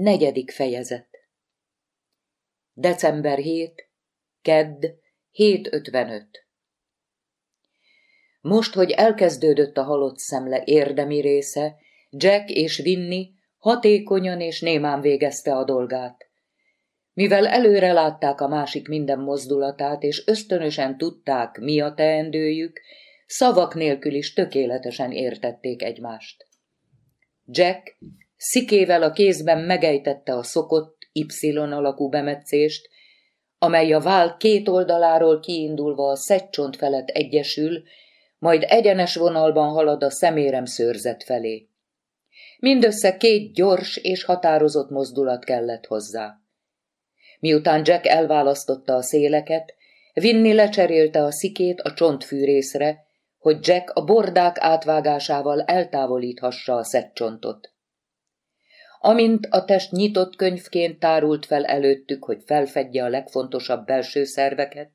Negyedik fejezet December 7, Kedd, 7.55 Most, hogy elkezdődött a halott szemle érdemi része, Jack és Vinny hatékonyan és némán végezte a dolgát. Mivel előre látták a másik minden mozdulatát, és ösztönösen tudták, mi a teendőjük, szavak nélkül is tökéletesen értették egymást. Jack szikével a kézben megejtette a szokott Y alakú bemetszést, amely a vál két oldaláról kiindulva a szegycsont felett egyesül, majd egyenes vonalban halad a szemérem szőrzet felé. Mindössze két gyors és határozott mozdulat kellett hozzá. Miután Jack elválasztotta a széleket, Vinni lecserélte a szikét a csontfűrészre, hogy Jack a bordák átvágásával eltávolíthassa a szedcsontot. Amint a test nyitott könyvként tárult fel előttük, hogy felfedje a legfontosabb belső szerveket,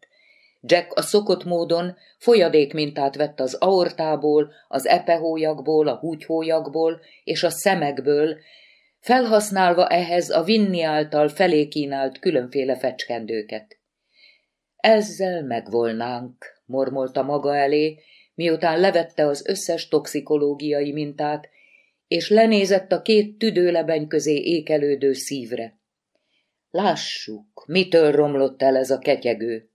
Jack a szokott módon folyadékmintát vett az aortából, az epehólyakból, a húgyhólyakból és a szemekből, felhasználva ehhez a Vinni által felé kínált különféle fecskendőket. Ezzel megvolnánk, mormolta maga elé, miután levette az összes toxikológiai mintát, és lenézett a két tüdőlebeny közé ékelődő szívre. Lássuk, mitől romlott el ez a ketyegő.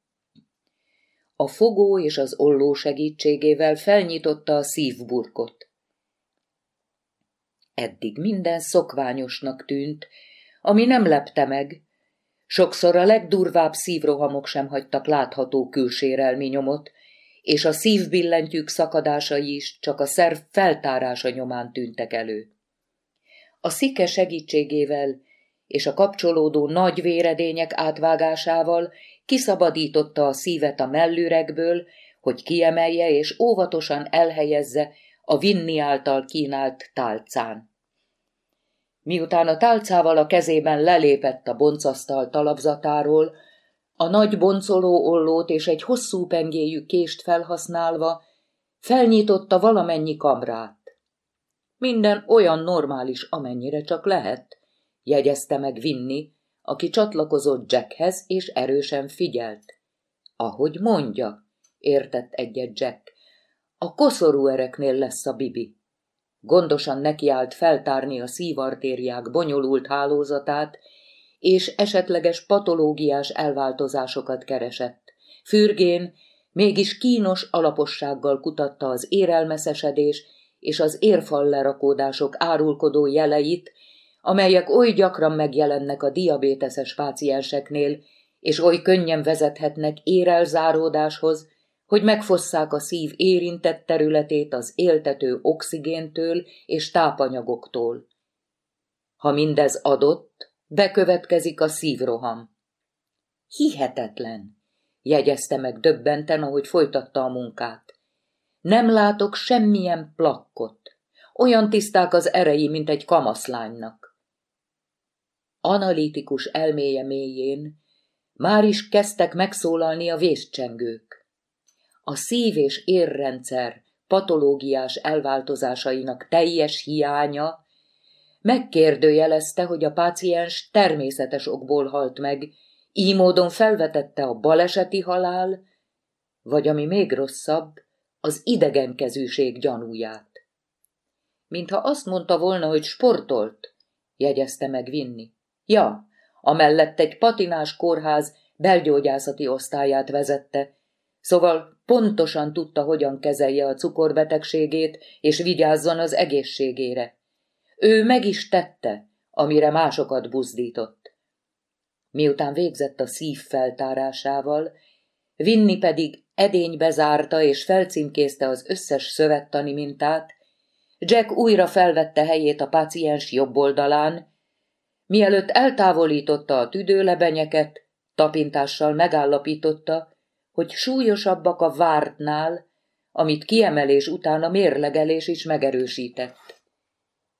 A fogó és az olló segítségével felnyitotta a szívburkot. Eddig minden szokványosnak tűnt, ami nem lepte meg. Sokszor a legdurvább szívrohamok sem hagytak látható külsérelmi nyomot, és a szívbillentyűk szakadásai is csak a szerv feltárása nyomán tűntek elő. A szike segítségével és a kapcsolódó nagy véredények átvágásával kiszabadította a szívet a mellüregből, hogy kiemelje és óvatosan elhelyezze a Vinni által kínált tálcán. Miután a tálcával a kezében lelépett a boncasztal talapzatáról, a nagy boncoló ollót és egy hosszú pengéjű kést felhasználva felnyitotta valamennyi kamrát. Minden olyan normális, amennyire csak lehet, jegyezte meg Vinni, aki csatlakozott Jackhez és erősen figyelt. Ahogy mondja, értett egyet Jack, a koszorú ereknél lesz a bibi. Gondosan nekiállt feltárni a szívartériák bonyolult hálózatát, és esetleges patológiás elváltozásokat keresett. Fürgén mégis kínos alapossággal kutatta az érelmeszesedés és az érfallerakódások árulkodó jeleit, amelyek oly gyakran megjelennek a diabéteses pácienseknél, és oly könnyen vezethetnek érelzáródáshoz, hogy megfosszák a szív érintett területét az éltető oxigéntől és tápanyagoktól. Ha mindez adott, Bekövetkezik a szívroham. Hihetetlen, jegyezte meg döbbenten, ahogy folytatta a munkát. Nem látok semmilyen plakkot. Olyan tiszták az erei, mint egy kamaszlánynak. Analitikus elméje mélyén már is kezdtek megszólalni a vészcsengők. A szív- és érrendszer patológiás elváltozásainak teljes hiánya Megkérdőjelezte, hogy a páciens természetes okból halt meg, így módon felvetette a baleseti halál, vagy ami még rosszabb, az idegenkezűség gyanúját. Mintha azt mondta volna, hogy sportolt, jegyezte meg Vinni. Ja, amellett egy patinás kórház belgyógyászati osztályát vezette, szóval pontosan tudta, hogyan kezelje a cukorbetegségét, és vigyázzon az egészségére. Ő meg is tette, amire másokat buzdított. Miután végzett a szív feltárásával, Vinni pedig edénybe zárta és felcímkézte az összes szövettani mintát, Jack újra felvette helyét a páciens jobb oldalán, mielőtt eltávolította a tüdőlebenyeket, tapintással megállapította, hogy súlyosabbak a vártnál, amit kiemelés után a mérlegelés is megerősített.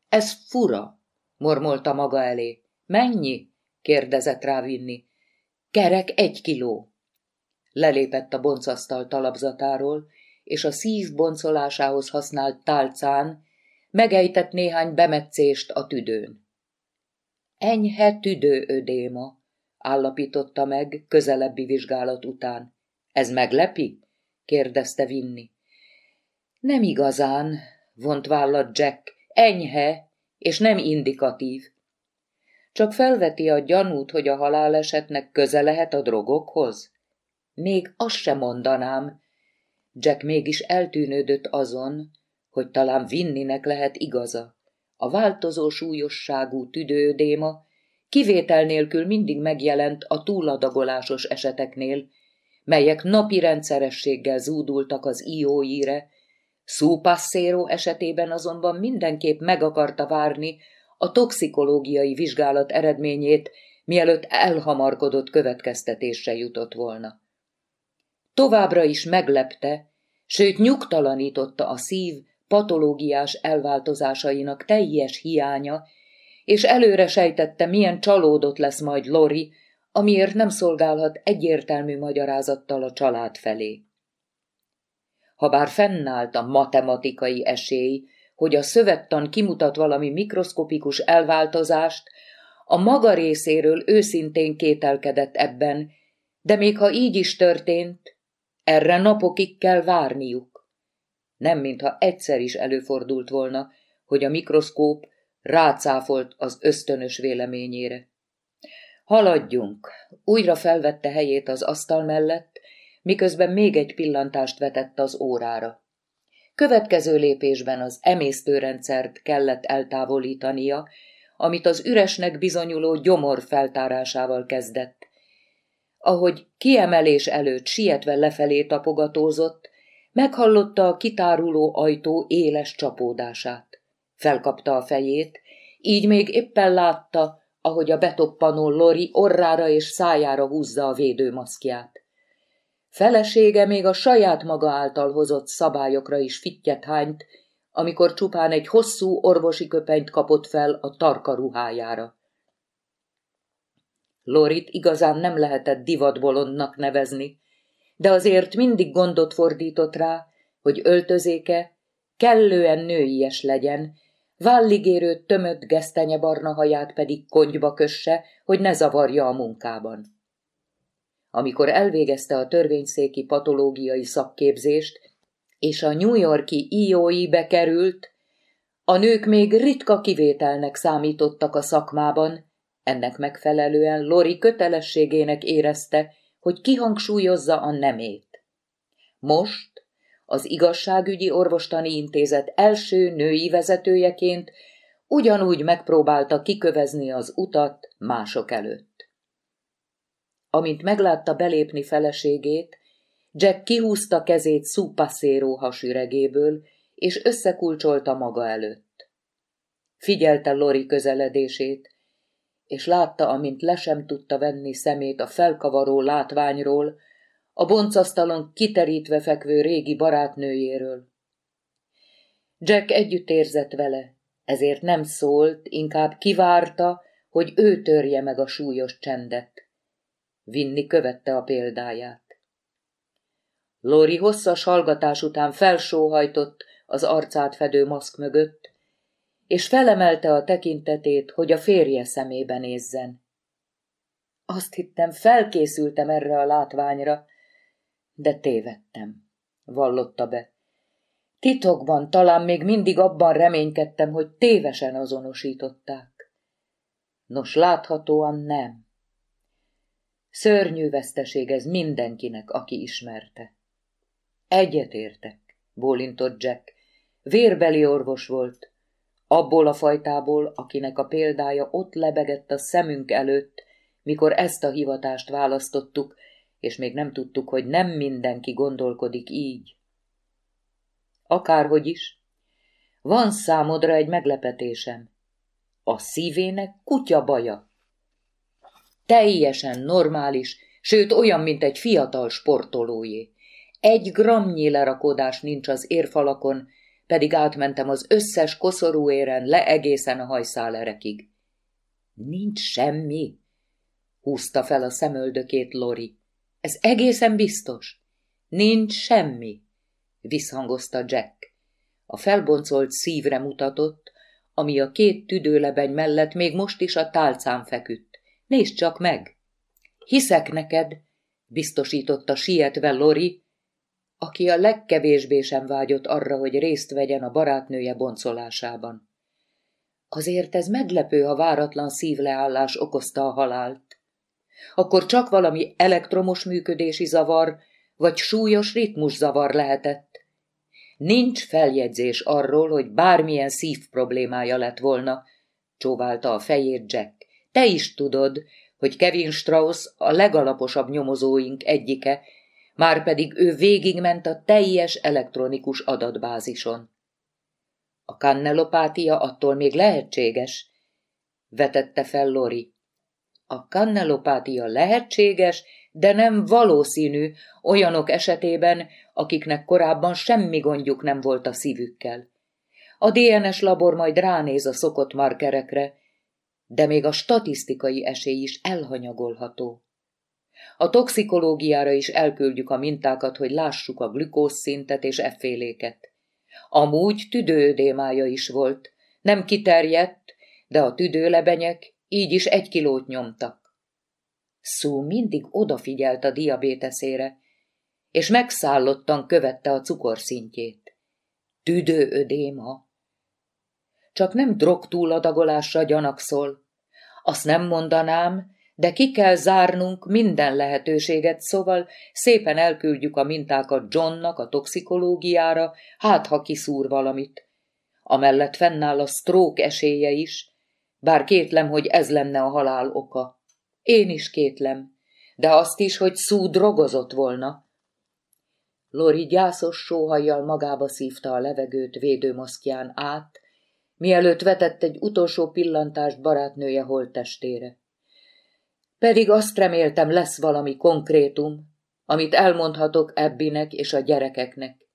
Ez fura, mormolta maga elé. Mennyi? kérdezett rá Vinni. Kerek egy kiló. Lelépett a boncasztal talapzatáról, és a szív boncolásához használt tálcán megejtett néhány bemetszést a tüdőn. Enyhe tüdőödéma, állapította meg közelebbi vizsgálat után. Ez meglepi? kérdezte Vinni. Nem igazán, vont vállat Jack. Enyhe, és nem indikatív. Csak felveti a gyanút, hogy a halálesetnek köze lehet a drogokhoz? Még azt sem mondanám. Jack mégis eltűnődött azon, hogy talán Vinninek lehet igaza. A változó súlyosságú tüdődéma kivétel nélkül mindig megjelent a túladagolásos eseteknél, melyek napi rendszerességgel zúdultak az ióire, Szúpasszéró esetében azonban mindenképp meg akarta várni a toxikológiai vizsgálat eredményét, mielőtt elhamarkodott következtetésre jutott volna. Továbbra is meglepte, sőt nyugtalanította a szív patológiás elváltozásainak teljes hiánya, és előre sejtette, milyen csalódott lesz majd Lori, amiért nem szolgálhat egyértelmű magyarázattal a család felé. Habár fennállt a matematikai esély, hogy a szövettan kimutat valami mikroszkopikus elváltozást, a maga részéről őszintén kételkedett ebben, de még ha így is történt, erre napokig kell várniuk. Nem mintha egyszer is előfordult volna, hogy a mikroszkóp rácáfolt az ösztönös véleményére. Haladjunk. Újra felvette helyét az asztal mellett, miközben még egy pillantást vetett az órára. Következő lépésben az emésztőrendszert kellett eltávolítania, amit az üresnek bizonyuló gyomor feltárásával kezdett. Ahogy kiemelés előtt sietve lefelé tapogatózott, meghallotta a kitáruló ajtó éles csapódását. Felkapta a fejét, így még éppen látta, ahogy a betoppanó Lori orrára és szájára húzza a védőmaszkját. Felesége még a saját maga által hozott szabályokra is fittyet hányt, amikor csupán egy hosszú orvosi köpenyt kapott fel a tarka ruhájára. Lorit igazán nem lehetett divatbolondnak nevezni, de azért mindig gondot fordított rá, hogy öltözéke kellően nőies legyen, válligérő tömött gesztenyebarna haját pedig konyba kösse, hogy ne zavarja a munkában. Amikor elvégezte a törvényszéki patológiai szakképzést, és a New Yorki IOI bekerült, a nők még ritka kivételnek számítottak a szakmában, ennek megfelelően Lori kötelességének érezte, hogy kihangsúlyozza a nemét. Most az igazságügyi orvostani intézet első női vezetőjeként ugyanúgy megpróbálta kikövezni az utat mások előtt. Amint meglátta belépni feleségét, Jack kihúzta kezét szúpasszéró hasüregéből, és összekulcsolta maga előtt. Figyelte Lori közeledését, és látta, amint le sem tudta venni szemét a felkavaró látványról, a boncasztalon kiterítve fekvő régi barátnőjéről. Jack együtt érzett vele, ezért nem szólt, inkább kivárta, hogy ő törje meg a súlyos csendet. Vinni követte a példáját. Lori hosszas hallgatás után felsóhajtott az arcát fedő maszk mögött, és felemelte a tekintetét, hogy a férje szemébe nézzen. Azt hittem, felkészültem erre a látványra, de tévedtem, vallotta be. Titokban talán még mindig abban reménykedtem, hogy tévesen azonosították. Nos, láthatóan nem. Szörnyű veszteség ez mindenkinek, aki ismerte. Egyetértek, bólintott Jack. Vérbeli orvos volt. Abból a fajtából, akinek a példája ott lebegett a szemünk előtt, mikor ezt a hivatást választottuk, és még nem tudtuk, hogy nem mindenki gondolkodik így. Akárhogy is, van számodra egy meglepetésem. A szívének kutya baja. Teljesen normális, sőt olyan, mint egy fiatal sportolójé. Egy gramnyi lerakodás nincs az érfalakon, pedig átmentem az összes koszorúéren le egészen a hajszálerekig. Nincs semmi, húzta fel a szemöldökét Lori. Ez egészen biztos. Nincs semmi, visszhangozta Jack. A felboncolt szívre mutatott, ami a két tüdőlebeny mellett még most is a tálcán feküdt. Nézd csak meg! Hiszek neked, biztosította sietve Lori, aki a legkevésbé sem vágyott arra, hogy részt vegyen a barátnője boncolásában. Azért ez meglepő, ha váratlan szívleállás okozta a halált. Akkor csak valami elektromos működési zavar, vagy súlyos ritmuszavar lehetett. Nincs feljegyzés arról, hogy bármilyen szív problémája lett volna, csóválta a fejét Jack. Te is tudod, hogy Kevin Strauss a legalaposabb nyomozóink egyike, már pedig ő végigment a teljes elektronikus adatbázison. A kannelopátia attól még lehetséges, vetette fel Lori. A kannelopátia lehetséges, de nem valószínű olyanok esetében, akiknek korábban semmi gondjuk nem volt a szívükkel. A DNS labor majd ránéz a szokott markerekre, de még a statisztikai esély is elhanyagolható. A toxikológiára is elküldjük a mintákat, hogy lássuk a glükózszintet és efféléket. Amúgy tüdőödémája is volt, nem kiterjedt, de a tüdőlebenyek így is egy kilót nyomtak. Szó mindig odafigyelt a diabéteszére, és megszállottan követte a cukorszintjét. Tüdőödéma. Csak nem drogtúladagolásra gyanakszol. Azt nem mondanám, de ki kell zárnunk minden lehetőséget, szóval szépen elküldjük a mintákat Johnnak a toxikológiára, hát ha kiszúr valamit. Amellett fennáll a stroke esélye is, bár kétlem, hogy ez lenne a halál oka. Én is kétlem, de azt is, hogy szú drogozott volna. Lori gyászos sóhajjal magába szívta a levegőt védőmaszkján át, mielőtt vetett egy utolsó pillantást barátnője holttestére. Pedig azt reméltem, lesz valami konkrétum, amit elmondhatok Ebbinek és a gyerekeknek.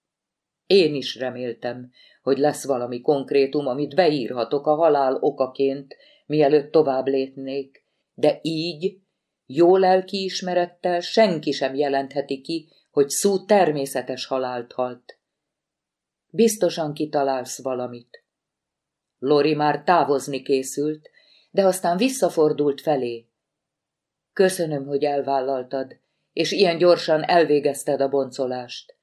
Én is reméltem, hogy lesz valami konkrétum, amit beírhatok a halál okaként, mielőtt tovább lépnék, de így, jó lelkiismerettel senki sem jelentheti ki, hogy szó természetes halált halt. Biztosan kitalálsz valamit. Lori már távozni készült, de aztán visszafordult felé. Köszönöm, hogy elvállaltad, és ilyen gyorsan elvégezted a boncolást.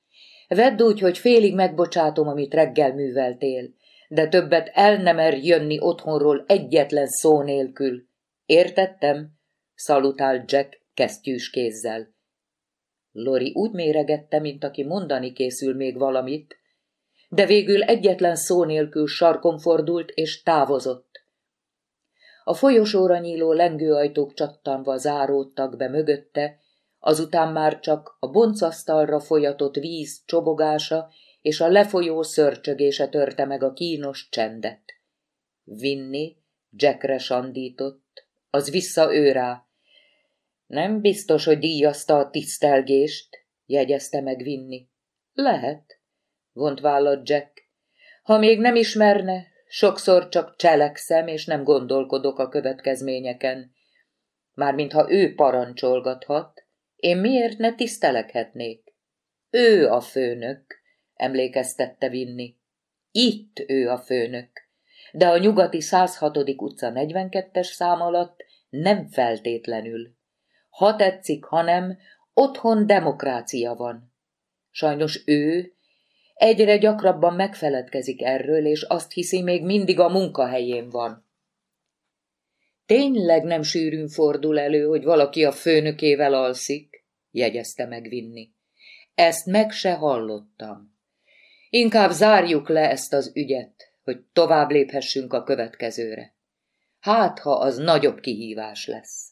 Vedd úgy, hogy félig megbocsátom, amit reggel műveltél, de többet el nem er jönni otthonról egyetlen szó nélkül. Értettem? Szalutált Jack kesztyűs kézzel. Lori úgy méregette, mint aki mondani készül még valamit, de végül egyetlen szó nélkül sarkon fordult és távozott. A folyosóra nyíló lengőajtók csattanva záródtak be mögötte, azután már csak a boncasztalra folyatott víz csobogása és a lefolyó szörcsögése törte meg a kínos csendet. Vinni, Jackre sandított, az vissza ő rá. Nem biztos, hogy díjazta a tisztelgést, jegyezte meg Vinni. Lehet, vont vállat Jack. Ha még nem ismerne, Sokszor csak cselekszem, és nem gondolkodok a következményeken. Mármintha ő parancsolgathat, én miért ne tisztelekhetnék? Ő a főnök, emlékeztette Vinni. Itt ő a főnök, de a nyugati 106. utca 42-es szám alatt nem feltétlenül. Ha tetszik, hanem otthon demokrácia van. Sajnos ő Egyre gyakrabban megfeledkezik erről, és azt hiszi, még mindig a munkahelyén van. Tényleg nem sűrűn fordul elő, hogy valaki a főnökével alszik, jegyezte meg Vinni. Ezt meg se hallottam. Inkább zárjuk le ezt az ügyet, hogy tovább léphessünk a következőre. Hát, ha az nagyobb kihívás lesz.